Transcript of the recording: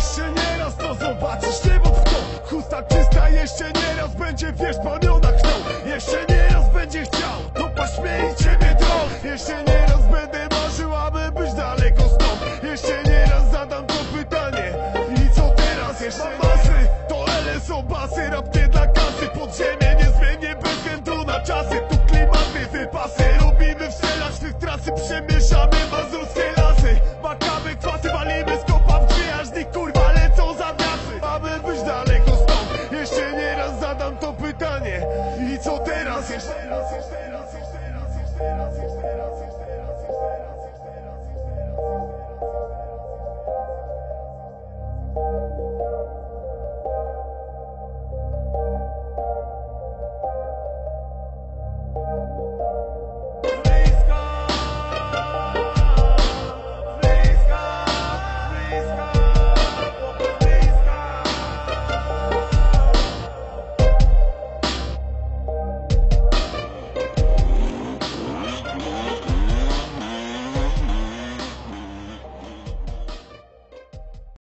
Jeszcze nie raz to zobaczysz, nie bądź kto Chusta czysta jeszcze nie raz będzie wiesz paniona kto Jeszcze nie raz będzie chciał, to paśmie i ciebie to Jeszcze nie raz będę marzył, aby być daleko stąd. Jeszcze nie raz zadam to pytanie. I co teraz? Jeszcze masy, to są basy Rap nie dla kasy, podziemie niezmiennie bez względu na czasy. Tu klimaty, wypasy, robimy w celach swych trasy. Przemieszamy gracias.